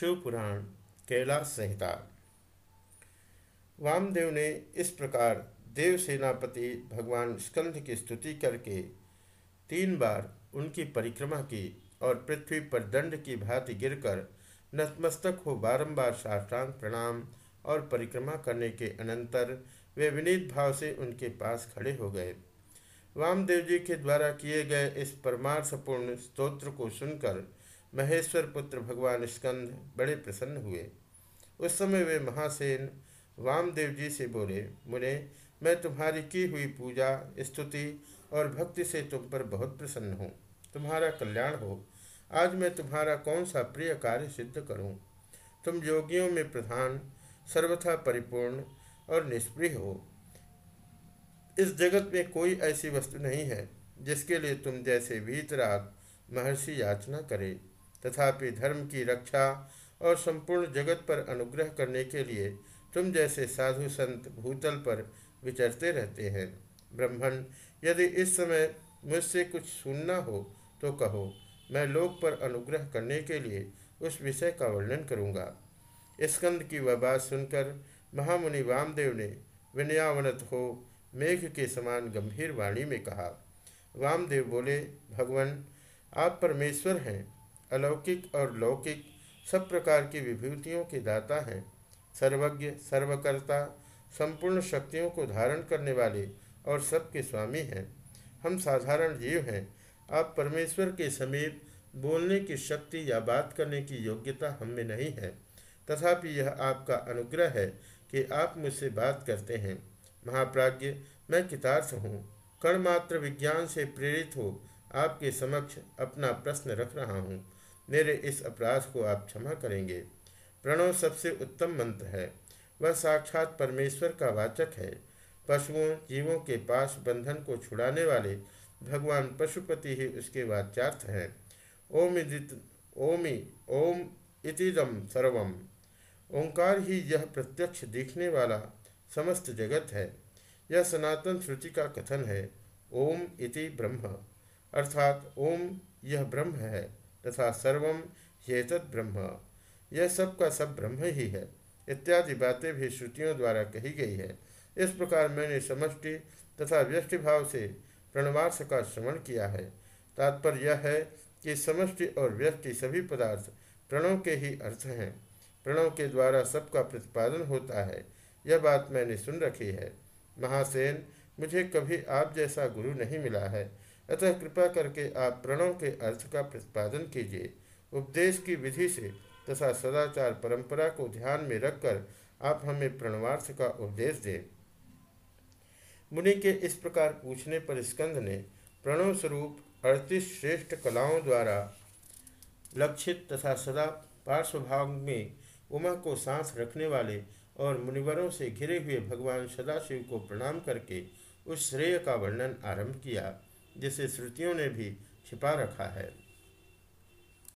शिवपुराण कैलाश संहिता। वामदेव ने इस प्रकार देव सेनापति भगवान स्कंद की स्तुति करके तीन बार उनकी परिक्रमा की और पृथ्वी पर दंड की भांति गिरकर नतमस्तक हो बारंबार साष्टांग प्रणाम और परिक्रमा करने के अनंतर वे विनीत भाव से उनके पास खड़े हो गए। वामदेव जी के द्वारा किए गए इस परमार्थपूर्ण स्तोत्र को सुनकर महेश्वर पुत्र भगवान स्कंद बड़े प्रसन्न हुए। उस समय वे महासेन वामदेव जी से बोले, मुने, मैं तुम्हारी की हुई पूजा, स्तुति और भक्ति से तुम पर बहुत प्रसन्न हूँ। तुम्हारा कल्याण हो। आज मैं तुम्हारा कौन सा प्रिय कार्य सिद्ध करूँ? तुम योगियों में प्रधान, सर्वथा परिपूर्ण और निष्प्रिय हो। इस जगत में कोई ऐसी वस्तु नहीं है जिसके लिए तुम जैसे वीतराग महर्षि याचना करे। तथापि धर्म की रक्षा और संपूर्ण जगत पर अनुग्रह करने के लिए तुम जैसे साधु संत भूतल पर विचरते रहते हैं। ब्रह्मण, यदि इस समय मुझसे कुछ सुनना हो तो कहो, मैं लोक पर अनुग्रह करने के लिए उस विषय का वर्णन करूँगा। स्कंद की वह बात सुनकर महामुनि वामदेव ने, विनयावनत हो, मेघ के समान गंभीर वाणी में कहा। वामदेव बोले, भगवान, आप परमेश्वर हैं अलौकिक और लौकिक सब प्रकार की विभूतियों के दाता हैं। सर्वज्ञ, सर्वकर्ता, संपूर्ण शक्तियों को धारण करने वाले और सबके स्वामी हैं। हम साधारण जीव हैं। आप परमेश्वर के समीप बोलने की शक्ति या बात करने की योग्यता हम में नहीं है। तथापि यह आपका अनुग्रह है कि आप मुझसे बात करते हैं। महाप्राज्य मैं कितार्थ हूँ। कणमात्र विज्ञान से प्रेरित हो आपके समक्ष अपना प्रश्न रख रहा हूँ। मेरे इस अपराध को आप क्षमा करेंगे। प्रणव सबसे उत्तम मंत्र है। वह साक्षात परमेश्वर का वाचक है। पशुओं, जीवों के पास बंधन को छुड़ाने वाले भगवान पशुपति ही उसके वाच्यार्थ हैं। ओम ओमि ओम इतिदम सर्वम। ओंकार ही यह प्रत्यक्ष दिखने वाला समस्त जगत है। यह सनातन श्रुति का कथन है। ओम इति ब्रह्म। अर्थात ओम यह ब्रह्म है। तथा सर्वम येतद ब्रह्म। यह सब का सब ब्रह्म ही है। इत्यादि बातें भी श्रुतियों द्वारा कही गई है। इस प्रकार मैंने समष्टि तथा व्यष्टि भाव से प्रणवार्थ का श्रवण किया है। तात्पर्य यह है कि समष्टि और व्यष्टि सभी पदार्थ प्रणव के ही अर्थ हैं। प्रणव के द्वारा सबका प्रतिपादन होता है। यह बात मैंने सुन रखी है। महासेन, मुझे कभी आप जैसा गुरु नहीं मिला है। अतः कृपा करके आप प्रणव के अर्थ का प्रतिपादन कीजिए। उपदेश की विधि से तथा सदाचार परंपरा को ध्यान में रखकर आप हमें प्रणवार्थ का उपदेश दें। मुनि के इस प्रकार पूछने पर स्कंद ने प्रणव स्वरूप अड़तीस श्रेष्ठ कलाओं द्वारा लक्षित तथा सदा पार्श्वभाग में उमा को सांस रखने वाले और मुनिवरों से घिरे हुए भगवान सदाशिव को प्रणाम करके उस श्रेय का वर्णन आरंभ किया। जिसे श्रुतियों ने भी छिपा रखा है।